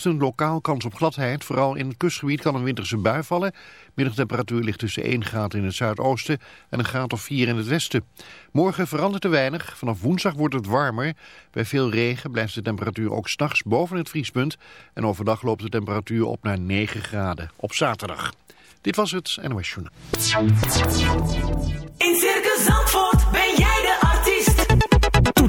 Ochtend lokaal kans op gladheid. Vooral in het kustgebied kan een winterse bui vallen. Middagtemperatuur ligt tussen 1 graad in het zuidoosten en een graad of 4 in het westen. Morgen verandert er weinig. Vanaf woensdag wordt het warmer. Bij veel regen blijft de temperatuur ook s'nachts boven het vriespunt. En overdag loopt de temperatuur op naar 9 graden op zaterdag. Dit was het NOS Journaal. In Circus Zandvoort ben artiest.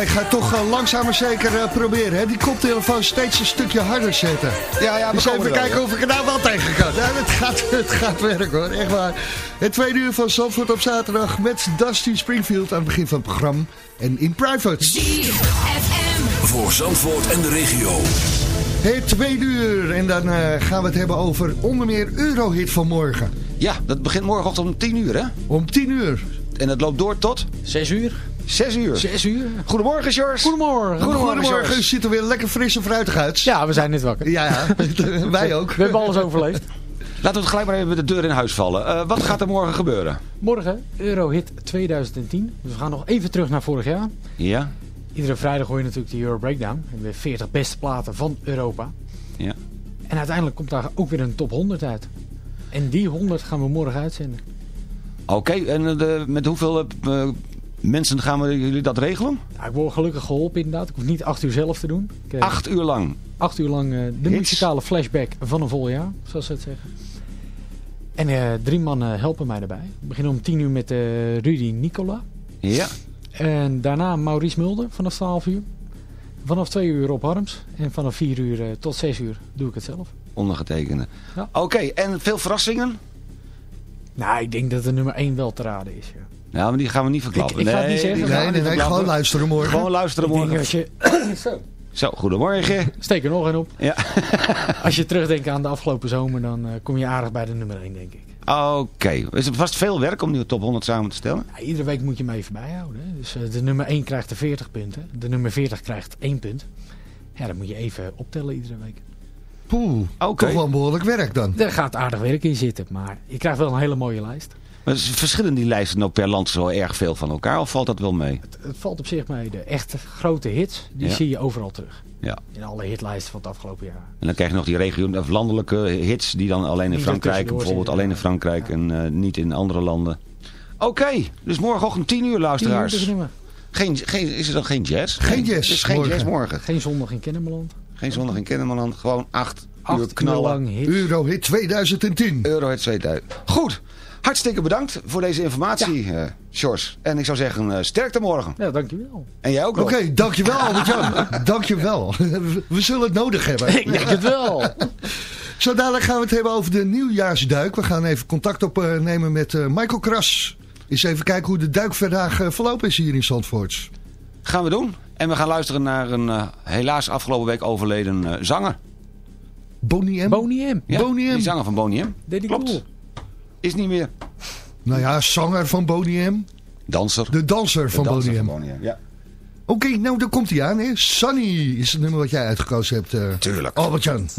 Ik ga het toch eh, langzaam maar zeker eh, proberen. Hè? Die koptelefoon steeds een stukje harder zetten. Ja, ja, we Dus even er wel, kijken of ik er nou wel tegen kan. Ja, het, gaat, het gaat werken hoor, echt waar. Het tweede uur van Zandvoort op zaterdag met Dusty Springfield aan het begin van het programma. En in private. Voor Zandvoort en de regio. Het tweede uur. En dan eh, gaan we het hebben over onder meer Eurohit van morgen. Ja, dat begint morgenochtend om 10 uur, hè? Om 10 uur. En het loopt door tot Zes uur. 6 uur. Zes uur. Goedemorgen, George. Goedemorgen. Goedemorgen, Goedemorgen, u ziet er weer lekker fris en fruitig uit. Ja, we zijn net wakker. Ja, ja. wij ook. We hebben alles overleefd. Laten we het gelijk maar even met de deur in huis vallen. Eh, wat gaat er morgen gebeuren? Morgen, Eurohit 2010. Dus we gaan nog even terug naar vorig jaar. Ja? Iedere vrijdag hoor je natuurlijk de Euro Breakdown. En de 40 beste platen van Europa. Ja. En uiteindelijk komt daar ook weer een top 100 uit. En die 100 gaan we morgen uitzenden. Oké, en de, met hoeveel eh, mensen gaan we jullie dat regelen? Ja, ik word gelukkig geholpen inderdaad. Ik hoef niet acht uur zelf te doen. Ik, eh, Acht uur lang. acht uur lang eh, de Hits. muzikale flashback van een vol jaar, zoals ze het zeggen. En eh, drie mannen helpen mij daarbij. We beginnen om tien uur met eh, Rudy Nicola. Ja. En daarna Maurice Mulder vanaf 12 uur. Vanaf 2 uur Rob Harms. En vanaf 4 uur tot 6 uur doe ik het zelf. Ondergetekende. Ja. Oké, en veel verrassingen? Nou, ik denk dat de nummer 1 wel te raden is. Ja. Ja, maar die gaan we niet verklappen. Ik- ik ga het niet zeggen. Nee, nee, gewoon luisteren morgen. Gewoon luisteren morgen. als je... Zo, Zo, goedemorgen. steek er nog een op. Ja. Als je terugdenkt aan de afgelopen zomer, dan eh, kom je aardig bij de nummer 1, denk ik. Oké. Is het vast veel werk om die top 100 samen te stellen? Ja, iedere week moet je hem even bijhouden. Hè. Dus eh, de nummer 1 krijgt de 40 punten. De nummer 40 krijgt 1 punt. Ja, dat moet je even optellen iedere week. Poeh, Oké. toch wel een behoorlijk werk dan. Er gaat aardig werk in zitten, maar je krijgt wel een hele mooie lijst. Maar verschillen die lijsten nou per land zo erg veel van elkaar of valt dat wel mee? Het, het valt op zich mee. De echte grote hits, die Ja. zie je overal terug. Ja. In alle hitlijsten van het afgelopen jaar. En dan krijg je nog die regio, of landelijke hits die dan alleen in Die Frankrijk, bijvoorbeeld zitten, alleen in ja. Frankrijk en eh, niet in andere landen. Oké, dus morgenochtend 10 uur luisteraars. moet ik nummer. Geen, geen, is er dan geen jazz? Geen jazz Dus geen morgen. jazz morgen. Geen zondag in Kennemerland. Geen zondag in Kennemerland. Gewoon 8 Acht uur uur knallen. lang hits. Eurohit 2010. Eurohit 2000. Goed. Hartstikke bedankt voor deze informatie, eh Sjors. En ik zou zeggen, eh, sterkte morgen. Ja, dankjewel. En jij ook Oké, nog. dankjewel Albert-Jan. dankjewel. We zullen het nodig hebben. Ik denk het wel. Zo dadelijk gaan we het hebben over de nieuwjaarsduik. We gaan even contact opnemen met eh, Michael Kras. Eens even kijken hoe de duik vandaag eh, verlopen is hier in Zandvoort. Gaan we doen. En we gaan luisteren naar een eh, helaas afgelopen week overleden eh, zanger. Bonnie M? Boney M. Ja, Boney M. Die zanger van Boney M. Deed Klopt. cool. Is niet meer. Nou ja, zanger van Bonnie M. Danser. De danser van De danser Bonnie M. van Boney M. Ja. Oké, nou daar komt hij aan. Hè. Sunny is het nummer wat jij uitgekozen hebt. eh Tuurlijk. Albert-Jan.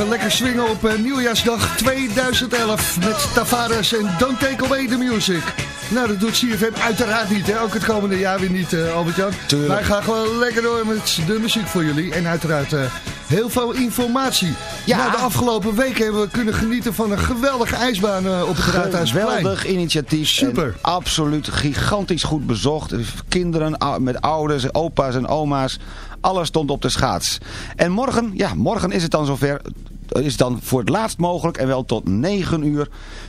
Even lekker swingen op eh, nieuwjaarsdag 2011 met Tavares en Don't Take Away the Music. Nou, dat doet CFM uiteraard niet, hè? ook het komende jaar weer niet, eh, Albert-Jan. Tuurlijk. Wij gaan gewoon lekker door met de muziek voor jullie. En uiteraard eh, heel veel informatie. Ja. Nou, de afgelopen weken hebben we kunnen genieten van een geweldige ijsbaan op het Raadhuisplein. Geweldig initiatief. Super. Absoluut gigantisch goed bezocht. Kinderen met ouders, opa's en oma's. Alles stond op de schaats. En morgen, ja, morgen is het dan zover. Is dan voor het laatst mogelijk en wel tot 9 uur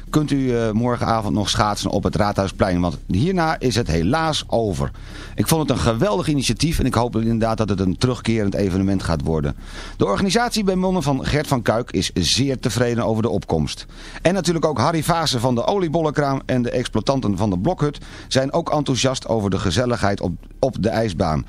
kunt u eh, morgenavond nog schaatsen op het Raadhuisplein. Want hierna is het helaas over. Ik vond het een geweldig initiatief en ik hoop inderdaad dat het een terugkerend evenement gaat worden. De organisatie bij monden van Gert van Kuik is zeer tevreden over de opkomst. En natuurlijk ook Harry Vaassen van de oliebollenkraam en de exploitanten van de Blokhut zijn ook enthousiast over de gezelligheid op, op de ijsbaan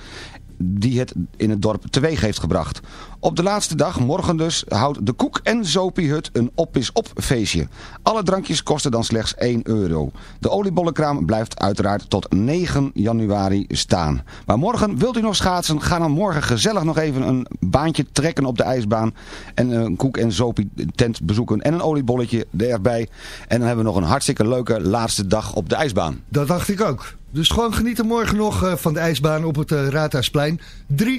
die het in het dorp teweeg heeft gebracht. Op de laatste dag, morgen dus, houdt de Koek en Zopiehut een op is op feestje. Alle drankjes kosten dan slechts 1 euro. De oliebollenkraam blijft uiteraard tot 9 januari staan. Maar morgen, wilt u nog schaatsen, ga dan morgen gezellig nog even een baantje trekken op de ijsbaan. En een Koek en Zopie tent bezoeken en een oliebolletje erbij. En dan hebben we nog een hartstikke leuke laatste dag op de ijsbaan. Dat dacht ik ook. Dus gewoon genieten morgen nog eh, van de ijsbaan op het eh, Raadhuisplein. 3,50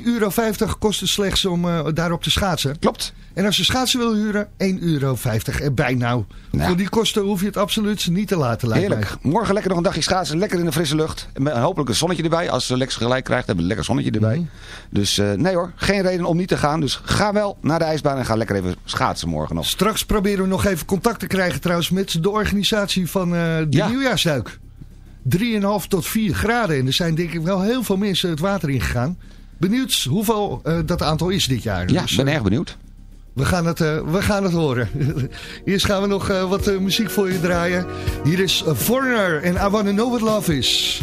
euro kost het slechts om eh, daarop te schaatsen. Klopt. En als je schaatsen wil huren, 1,50 euro erbij nou. Ja. Voor die kosten hoef je het absoluut niet te laten lijkt mij. Heerlijk. Morgen lekker nog een dagje schaatsen. Lekker in de frisse lucht. En hopelijk een zonnetje erbij. Als ze lekker gelijk krijgt, hebben we een lekker zonnetje erbij. Mhm. Dus eh, nee hoor, geen reden om niet te gaan. Dus ga wel naar de ijsbaan en ga lekker even schaatsen morgen nog. Straks proberen we nog even contact te krijgen trouwens met de organisatie van eh, de Ja. nieuwjaarsduik. 3,5 tot 4 graden. En er zijn denk ik wel heel veel mensen het water ingegaan. Benieuwd hoeveel eh, dat aantal is dit jaar. Ja, Dus, ik ben eh, erg benieuwd. We gaan het, eh, we gaan het horen. Eerst gaan we nog eh, wat muziek voor je draaien. Hier is eh, Foreigner en I Wanna Know What Love Is.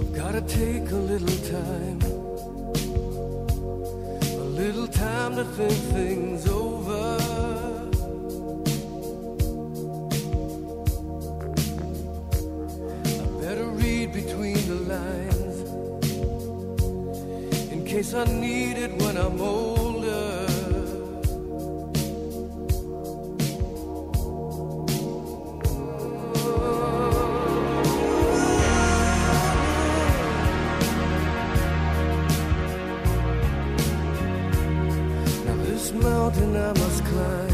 I've gotta take a little time, a little time to think things case I need it when I'm older. Now this mountain I must climb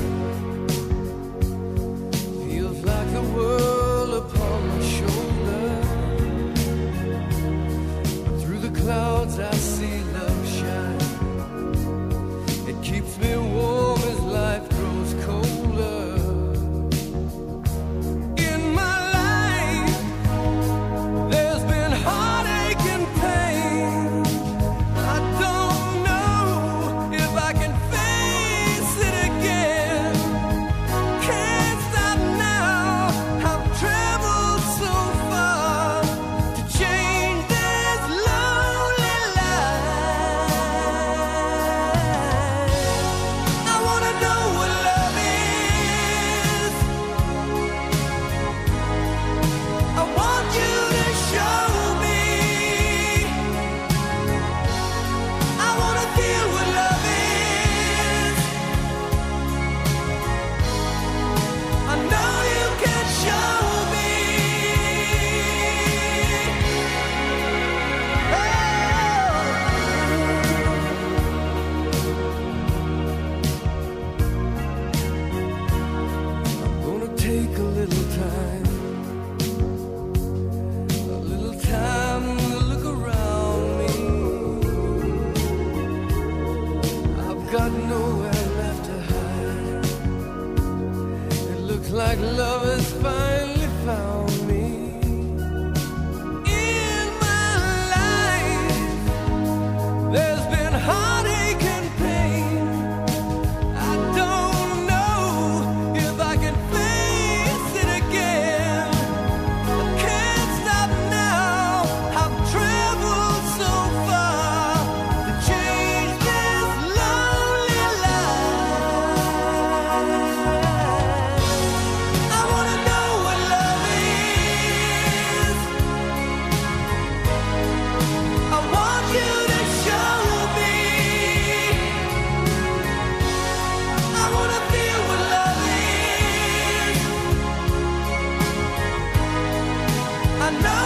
I know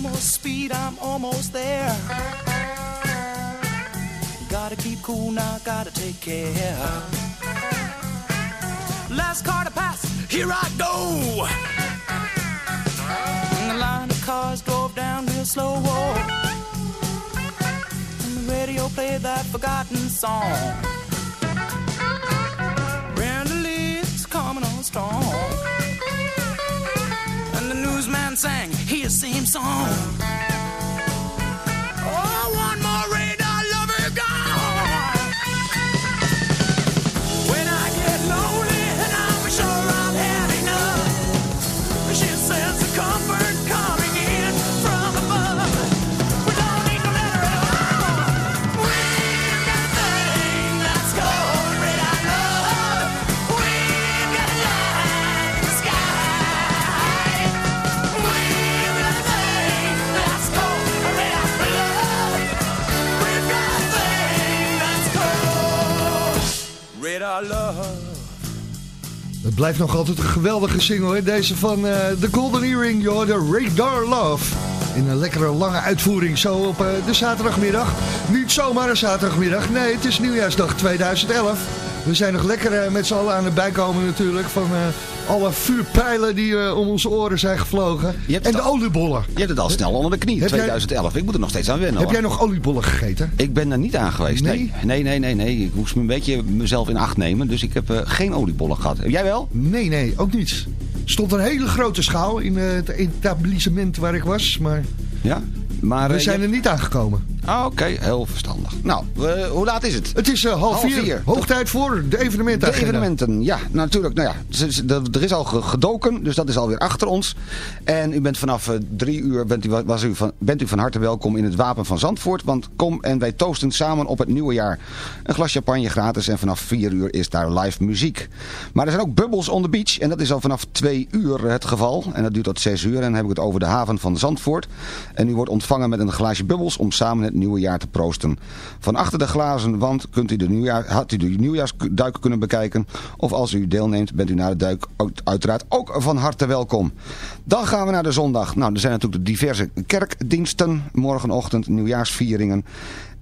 More speed, I'm almost there. Gotta keep cool now, gotta take care. Last car to pass, here I go. And the line of cars drove down real slow. Oh. And the radio played that forgotten song. Brenda Lee's coming on strong. And sang his same song. Oh, one Het blijft nog altijd een geweldige single, hè? Deze van eh The Golden Earring, joh, de Radar Love. In een lekkere lange uitvoering, zo op eh, de zaterdagmiddag. Niet zomaar een zaterdagmiddag, nee, het is nieuwjaarsdag 2011. We zijn nog lekker eh, met z'n allen aan het bijkomen natuurlijk van alle vuurpijlen die eh, om onze oren zijn gevlogen. Je hebt En de al- oliebollen. Je hebt het al snel onder de knie, Heb jij- 2011. Ik moet er nog steeds aan wennen Heb hoor. jij nog oliebollen gegeten? Ik ben er niet aan geweest, nee. Nee, nee, nee, nee. Ik moest me een beetje mezelf in acht nemen. Dus ik heb eh, geen oliebollen gehad. Heb jij wel? Nee, nee, ook niet. Er stond een hele grote schaal in eh, het etablissement waar ik was, maar Ja? Maar, we zijn er niet aangekomen. Ah, oké. Heel verstandig. Nou, hoe laat is het? Het is eh, half, Half vier. vier. Hoog tijd voor de De evenementagenda. evenementen, ja, natuurlijk. Nou ja, er is al ge- gedoken, dus dat is alweer achter ons. En u bent vanaf eh, drie uur bent u, was u van, bent u van harte welkom in het Wapen van Zandvoort. Want kom en wij toosten samen op het nieuwe jaar. Een glas champagne gratis en vanaf vier uur is daar live muziek. Maar er zijn ook Bubbles on the Beach en dat is al vanaf twee uur het geval. En dat duurt tot zes uur en dan heb ik het over de haven van Zandvoort. En u wordt ontvangen met een glaasje bubbels om samen het nieuwe jaar te proosten. Van achter de glazen wand kunt u de nieuwjaar, had u de nieuwjaarsduik kunnen bekijken. Of als u deelneemt bent u na de duik uit- uiteraard ook van harte welkom. Dan gaan we naar de zondag. Nou, er zijn natuurlijk de diverse kerkdiensten. Morgenochtend nieuwjaarsvieringen.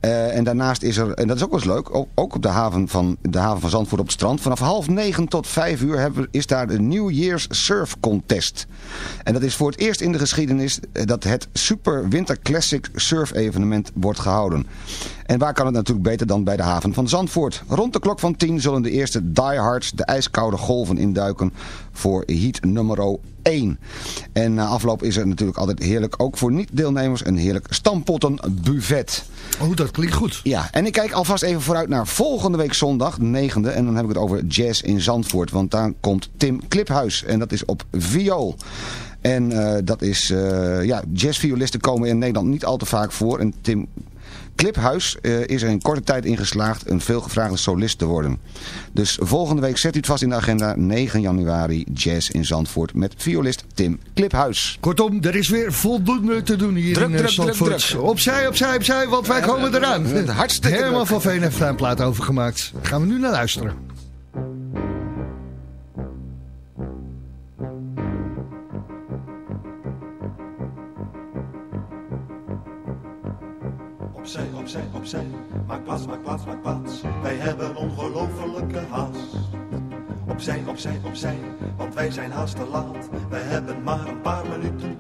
Eh, en daarnaast is er, en dat is ook wel eens leuk, ook, op de haven, van, de haven van Zandvoort op het strand. Vanaf half negen tot vijf uur hebben, is daar de New Year's Surf Contest. En dat is voor het eerst in de geschiedenis eh, dat het Super Winter Classic Surf evenement wordt gehouden. En waar kan het natuurlijk beter dan bij de haven van Zandvoort. Rond de klok van 10 zullen de eerste diehards de ijskoude golven induiken voor heat nummer 1. En na afloop is er natuurlijk altijd heerlijk, ook voor niet-deelnemers, een heerlijk stampottenbuffet. Oh, dat klinkt goed. Ja, en ik kijk alvast even vooruit naar volgende week zondag, 9e. En dan heb ik het over jazz in Zandvoort. Want daar komt Tim Kliphuis. En dat is op viool. En eh, dat is, eh, ja, jazzviolisten komen in Nederland niet al te vaak voor. En Tim Kliphuis eh, is er in korte tijd in geslaagd een veelgevraagde solist te worden. Dus volgende week zet u het vast in de agenda. 9 januari, jazz in Zandvoort met violist Tim Kliphuis. Kortom, er is weer voldoende te doen hier Druk, in eh, druk, druk, Zandvoort. druk. Opzij, opzij, opzij, want wij komen eraan. hartstikke druk. van Veen heeft daar een plaat over gemaakt. Daar gaan we nu naar luisteren. Maak plaats, maak plaats, maak plaats. Wij hebben ongelofelijke haast. Opzij, opzij, opzij. Want wij zijn haast te laat. Wij hebben maar een paar minuten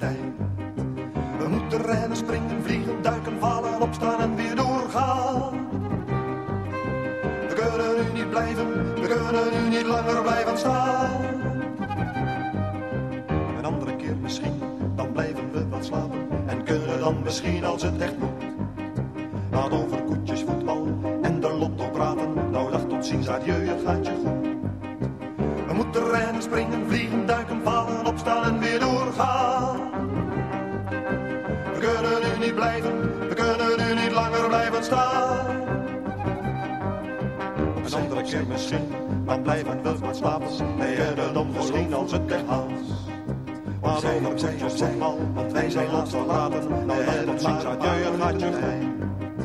ziens, adieu, het gaat je goed.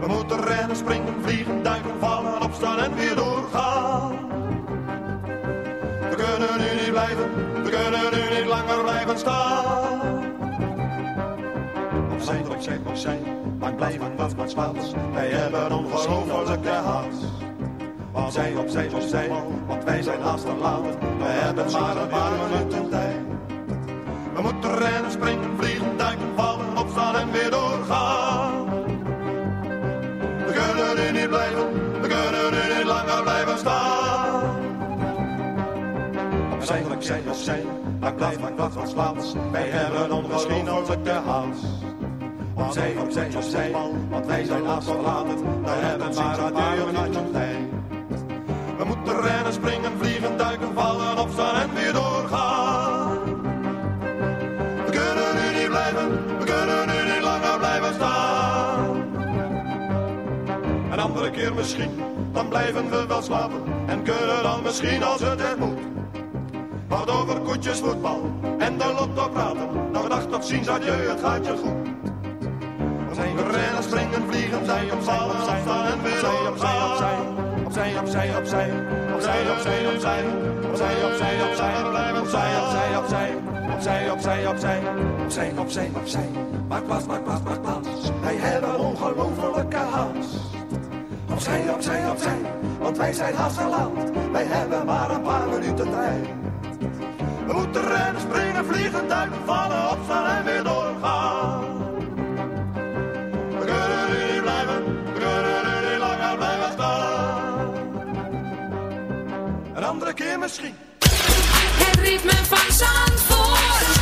We moeten rennen, springen, vliegen, duiken, vallen, opstaan en weer doorgaan. We kunnen nu niet blijven, we kunnen nu niet langer blijven staan. opzij. Maar blijven wat wat Spaans. Wij hebben ongelofelijke haast. Opzij, opzij, opzij, want wij zijn haast te laat. We hebben maar een paar minuten tijd. Langer blijven staan. Opzij, opzij, opzij, maar blijf maar wat van slaats. Wij hebben ongelofelijke haast. Opzij, opzij, opzij, want wij zijn haast verlaten. We hebben maar paar minuten tijd. We moeten rennen, springen, vliegen, duiken, vallen, opstaan en weer doorgaan. We kunnen nu niet blijven, we kunnen nu niet langer blijven staan. Een andere keer misschien, dan blijven we wel slapen. En kunnen dan misschien als het er moet. Wat over koetjes, voetbal en de lotto praten. Nog dag tot ziens, adieu, het gaat je goed. We moeten rennen, springen, vliegen, zij opvallen, opstaan en weer doorgaan. Opzij, opzij, opzij, opzij, opzij, opzij, opzij, opzij, opzij, blijven opzij, opzij, opzij, opzij, opzij, opzij, opzij, opzij, opzij. Maak plaats, maak plaats, maak plaats. Wij hebben ongelofelijke haast. Opzij, opzij, opzij, want wij zijn haast. Wij hebben maar een paar minuten tijd. We moeten rennen, springen, vliegen, duiken, vallen, opstaan en weer doorgaan. We kunnen nu niet blijven, we kunnen niet langer blijven staan. Een andere keer misschien. Het ritme van Zandvoort.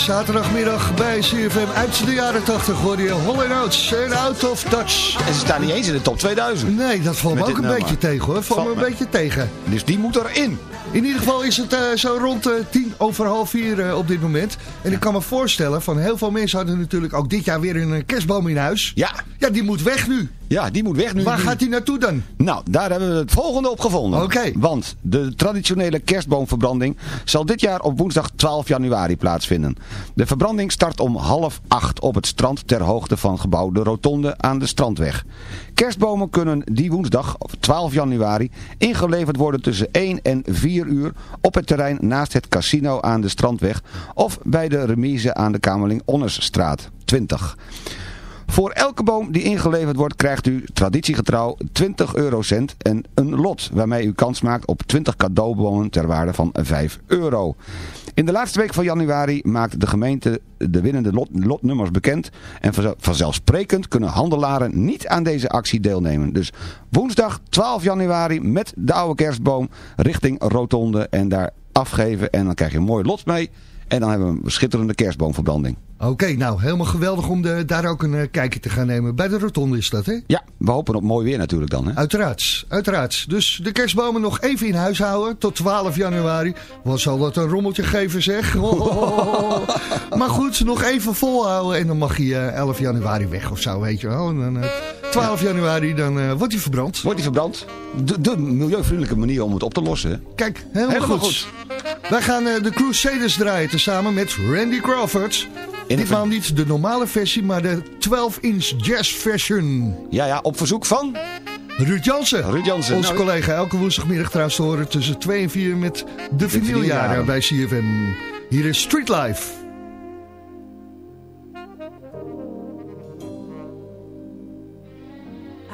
Zaterdagmiddag bij CFM uit de jaren 80 hoor je Holland Outs en Out of Touch. En ze staan niet eens in de top 2000. Nee, dat valt me ook een nummer. beetje tegen hoor. Valt me een beetje tegen. Dus die moet erin. In ieder geval is het eh, zo rond eh, tien over half vier eh, op dit moment. En ik kan me voorstellen, van heel veel mensen hadden natuurlijk ook dit jaar weer een kerstboom in huis. Ja, Ja, die moet weg nu. Ja die moet weg nu. Waar gaat die naartoe dan? Nou, daar hebben we het volgende op gevonden. Oké. Want de traditionele kerstboomverbranding zal dit jaar op woensdag 12 januari plaatsvinden. De verbranding start om half acht op het strand ter hoogte van gebouw De Rotonde aan de Strandweg. Kerstbomen kunnen die woensdag, op 12 januari, ingeleverd worden tussen 1 en 4 uur op het terrein naast het casino aan de Strandweg of bij de remise aan de Kamerling Onnersstraat 20. Voor elke boom die ingeleverd wordt krijgt u traditiegetrouw 20 eurocent en een lot waarmee u kans maakt op 20 cadeaubomen ter waarde van 5 euro. In de laatste week van januari maakt de gemeente de winnende lot, lotnummers bekend en vanzel- vanzelfsprekend kunnen handelaren niet aan deze actie deelnemen. Dus woensdag 12 januari met de oude kerstboom richting Rotonde en daar afgeven en dan krijg je een mooi lot mee en dan hebben we een schitterende kerstboomverbranding. Oké, nou helemaal geweldig om de, daar ook een eh, kijkje te gaan nemen. Bij de rotonde is dat, hè? Ja, we hopen op mooi weer natuurlijk dan. Hè? Uiteraard, uiteraard. Dus de kerstbomen nog even in huis houden tot 12 januari. Wat zal dat een rommeltje geven zeg. Oh. Maar goed, nog even volhouden en dan mag hij eh, 11 januari weg of zo, weet je wel. En dan, eh, 12 januari, dan eh, wordt hij verbrand. Wordt die verbrand? De, de milieuvriendelijke manier om het op te lossen. Kijk, helemaal, Helemaal goed. goed. Wij gaan eh, de Crusaders draaien tezamen met Randy Crawford. In Ditmaal niet de normale versie, maar de 12-inch jazz version. Ja, ja, op verzoek van Ruud Jansen. Ruud Jansen. Onze Nou, collega elke woensdagmiddag trouwens te horen tussen 2 en 4 met de vinyljaren. bij CFM. Hier is Street Life.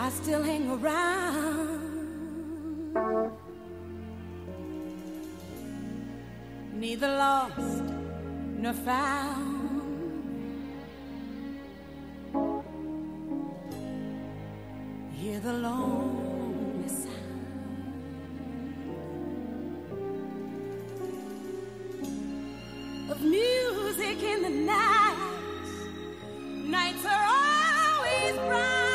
I still hang around. Neither lost nor found. Hear the lonely sound of music in the night. Nights are always bright.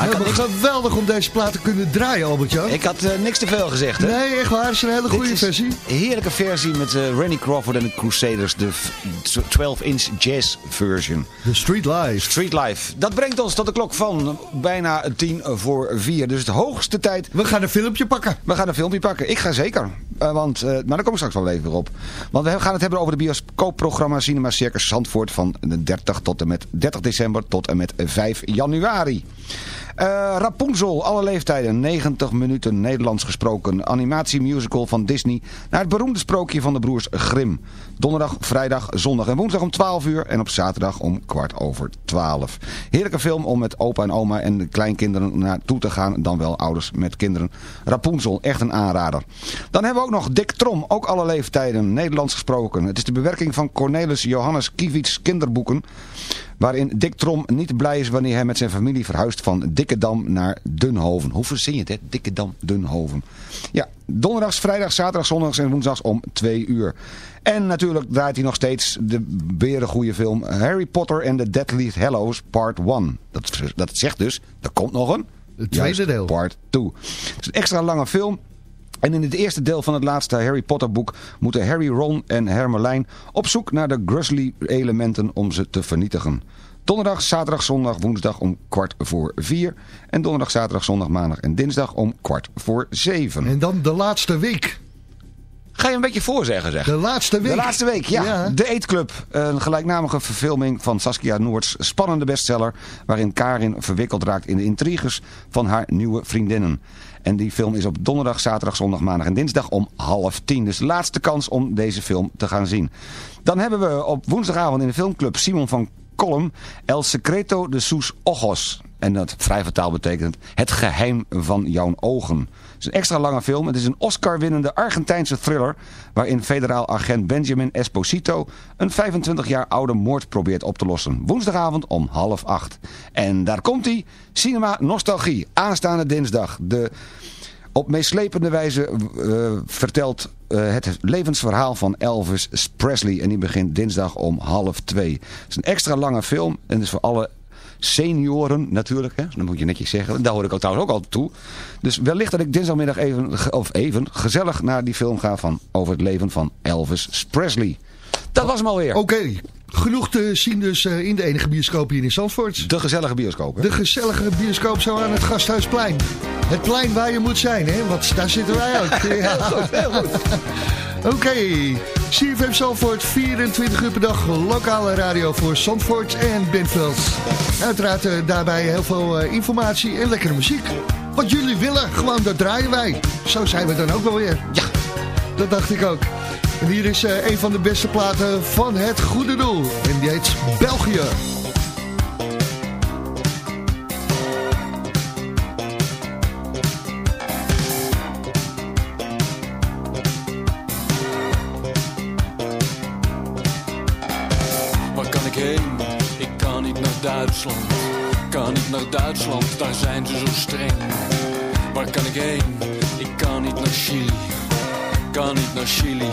Helemaal niks- geweldig om deze plaat te kunnen draaien, Albert-Jan. Ik had eh, niks te veel gezegd, hè? Nee, echt waar. Het is een hele goede is versie. Een heerlijke versie met eh, Randy Crawford en de Crusaders. De f- 12-inch jazz version. De Street Life. Street Life. Dat brengt ons tot de klok van bijna tien voor vier. Dus het hoogste tijd. We gaan een filmpje pakken. We gaan een filmpje pakken. Ik ga zeker. Eh, want, maar daar kom ik straks wel even weer op. Want we gaan het hebben over de bioscoopprogramma Cinema Circus Zandvoort van de 30 tot en met 30 december tot en met 5 januari. Eh, Rapunzel, alle leeftijden, 90 minuten Nederlands gesproken. Animatiemusical van Disney naar het beroemde sprookje van de broers Grimm. Donderdag, vrijdag, zondag en woensdag om 12 uur en op zaterdag om kwart over 12. Heerlijke film om met opa en oma en de kleinkinderen naartoe te gaan, dan wel ouders met kinderen. Rapunzel, echt een aanrader. Dan hebben we ook nog Dick Trom, ook alle leeftijden, Nederlands gesproken. Het is de bewerking van Cornelis Johannes Kiewits kinderboeken waarin Dick Trom niet blij is wanneer hij met zijn familie verhuist van Dikkedam naar Dunhoven. Hoe verzin je het, hè? Dikkedam, Dunhoven. Ja, donderdags, vrijdags, zaterdags, zondags en woensdags om twee uur. En natuurlijk draait hij nog steeds de berengoede film Harry Potter and the Deathly Hallows Part 1. Dat, dat zegt dus, er komt nog een... Het tweede Juist, deel. Part 2. Het is een extra lange film. En in het eerste deel van het laatste Harry Potter boek moeten Harry, Ron en Hermelijn op zoek naar de Grizzly elementen om ze te vernietigen. Donderdag, zaterdag, zondag, woensdag om kwart voor vier. En donderdag, zaterdag, zondag, maandag en dinsdag om kwart voor zeven. En dan de laatste week. Ga je een beetje voorzeggen, zeg. De laatste week. De laatste week, ja. Ja. De Eetclub. Een gelijknamige verfilming van Saskia Noords spannende bestseller... waarin Karin verwikkeld raakt in de intriges van haar nieuwe vriendinnen. En die film is op donderdag, zaterdag, zondag, maandag en dinsdag om half tien. Dus de laatste kans om deze film te gaan zien. Dan hebben we op woensdagavond in de filmclub Simon van Kolm... El Secreto de sus Ojos. En dat vrij vertaal betekent het geheim van jouw ogen. Het is een extra lange film. Het is een Oscar-winnende Argentijnse thriller... waarin federaal agent Benjamin Esposito... een 25 jaar oude moord probeert op te lossen. Woensdagavond om half acht. En daar komt hij. Cinema Nostalgie. Aanstaande dinsdag. De op meeslepende wijze eh, vertelt eh, het levensverhaal van Elvis Presley. En die begint dinsdag om half twee. Het is een extra lange film. En is voor alle senioren natuurlijk. Hè? Dat moet je netjes zeggen. Daar hoor ik ook trouwens ook altijd toe. Dus wellicht dat ik dinsdagmiddag even, of even gezellig naar die film ga van, over het leven van Elvis Presley. Dat was hem alweer. Oké, genoeg te zien dus eh, in de enige bioscoop hier in Zandvoort. De gezellige bioscoop. Hè? De gezellige bioscoop zo aan het Gasthuisplein. Het plein waar je moet zijn, hè? Want daar zitten wij ook. Ja. Oké, CFM Zandvoort, 24 uur per dag, lokale radio voor Zandvoort en Benveld. Uiteraard eh, daarbij heel veel eh, informatie en lekkere muziek. Wat jullie willen, gewoon dat draaien wij. Zo zijn we dan ook wel weer. Ja, dat dacht ik ook. En hier is eh, een van de beste platen van het goede doel. En die heet België. Duitsland. Kan niet naar Duitsland, daar zijn ze zo streng. Waar kan ik heen? Ik kan niet naar Chili. Kan niet naar Chili,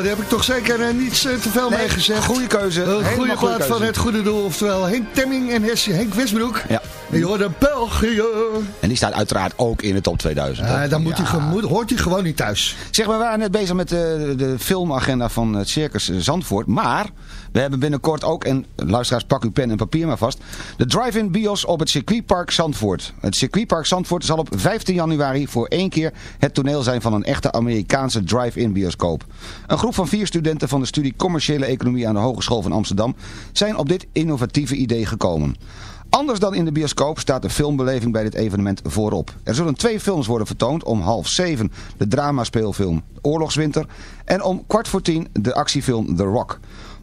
Nou, daar heb ik toch zeker eh, niets eh, te veel mee gezegd. Goede keuze. Een goede plaat van het goede doel. Oftewel Henk Temming en Henk Westbroek. Hoort België. En die staat uiteraard ook in de top 2000. Ja, hè? dan moet Ja. hij, hoort hij gewoon niet thuis. Zeg, we waren net bezig met de, de filmagenda van het Circus Zandvoort. Maar we hebben binnenkort ook, en luisteraars pak uw pen en papier maar vast... de drive-in bios op het circuitpark Zandvoort. Het circuitpark Zandvoort zal op 15 januari voor één keer het toneel zijn van een echte Amerikaanse drive-in bioscoop. Een groep van vier studenten van de studie Commerciële Economie aan de Hogeschool van Amsterdam... zijn op dit innovatieve idee gekomen. Anders dan in de bioscoop staat de filmbeleving bij dit evenement voorop. Er zullen twee films worden vertoond. Om half zeven de dramaspeelfilm Oorlogswinter. En om kwart voor tien de actiefilm The Rock.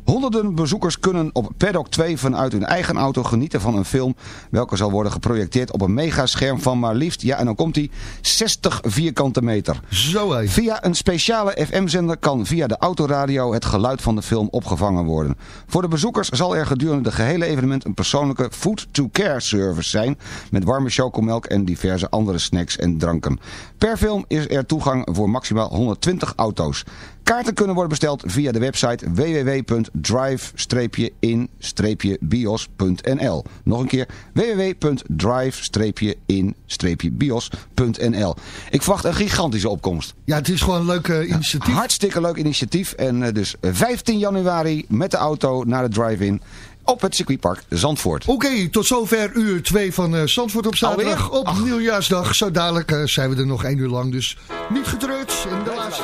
Honderden bezoekers kunnen op Paddock 2 vanuit hun eigen auto genieten van een film... welke zal worden geprojecteerd op een megascherm van maar liefst, ja en dan komt hij, 60 vierkante meter. Zo hé. Via een speciale FM-zender kan via de autoradio het geluid van de film opgevangen worden. Voor de bezoekers zal er gedurende de gehele evenement een persoonlijke food-to-care service zijn... met warme chocomelk en diverse andere snacks en dranken. Per film is er toegang voor maximaal 120 auto's. Kaarten kunnen worden besteld via de website www.drive-in-bios.nl Nog een keer www.drive-in-bios.nl Ik verwacht een gigantische opkomst. Ja, het is gewoon een leuk eh, initiatief. Hartstikke leuk initiatief. En eh, dus 15 januari met de auto naar de drive-in op het circuitpark Zandvoort. Oké, tot zover uur 2 van eh, Zandvoort op zaterdag. Alweer? Op Ach. nieuwjaarsdag. Zo dadelijk zijn we er nog één uur lang. Dus niet getreurd. En de laatste.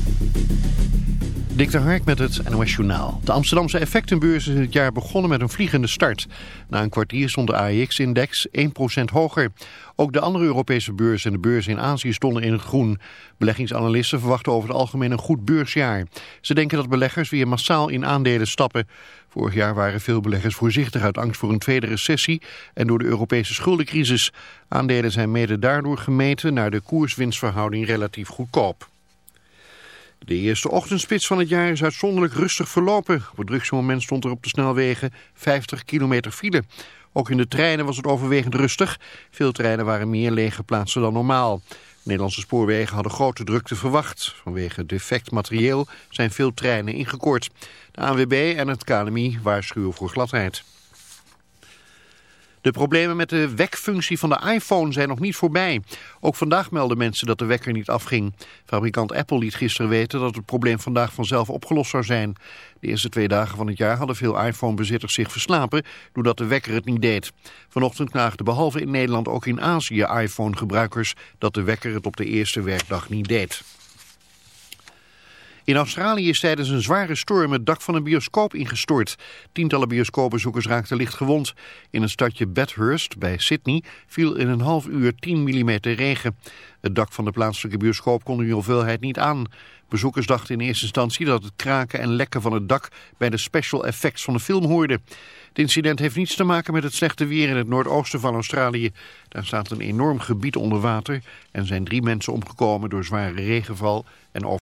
Dick de Hark met het NOS Journaal. De Amsterdamse effectenbeurs is het jaar begonnen met een vliegende start. Na een kwartier stond de AEX-index 1% hoger. Ook de andere Europese beurzen en de beurzen in Azië stonden in het groen. Beleggingsanalisten verwachten over het algemeen een goed beursjaar. Ze denken dat beleggers weer massaal in aandelen stappen. Vorig jaar waren veel beleggers voorzichtig uit angst voor een tweede recessie en door de Europese schuldencrisis. Aandelen zijn mede daardoor gemeten naar de koerswinstverhouding relatief goedkoop. De eerste ochtendspits van het jaar is uitzonderlijk rustig verlopen. Op het drukste moment stond er op de snelwegen 50 kilometer file. Ook in de treinen was het overwegend rustig. Veel treinen waren meer leeggeplaatst dan normaal. Nederlandse spoorwegen hadden grote drukte verwacht. Vanwege defect materieel zijn veel treinen ingekort. De ANWB en het KNMI waarschuwen voor gladheid. De problemen met de wekfunctie van de iPhone zijn nog niet voorbij. Ook vandaag melden mensen dat de wekker niet afging. Fabrikant Apple liet gisteren weten dat het probleem vandaag vanzelf opgelost zou zijn. De eerste twee dagen van het jaar hadden veel iPhone-bezitters zich verslapen... doordat de wekker het niet deed. Vanochtend klaagden behalve in Nederland ook in Azië iPhone-gebruikers... dat de wekker het op de eerste werkdag niet deed. In Australië is tijdens een zware storm het dak van een bioscoop ingestort. Tientallen bioscoopbezoekers raakten licht gewond. In het stadje Bathurst bij Sydney viel in een half uur 10 mm regen. Het dak van de plaatselijke bioscoop kon die hoeveelheid niet aan. Bezoekers dachten in eerste instantie dat het kraken en lekken van het dak bij de special effects van de film hoorde. Het incident heeft niets te maken met het slechte weer in het noordoosten van Australië. Daar staat een enorm gebied onder water en zijn drie mensen omgekomen door zware regenval en over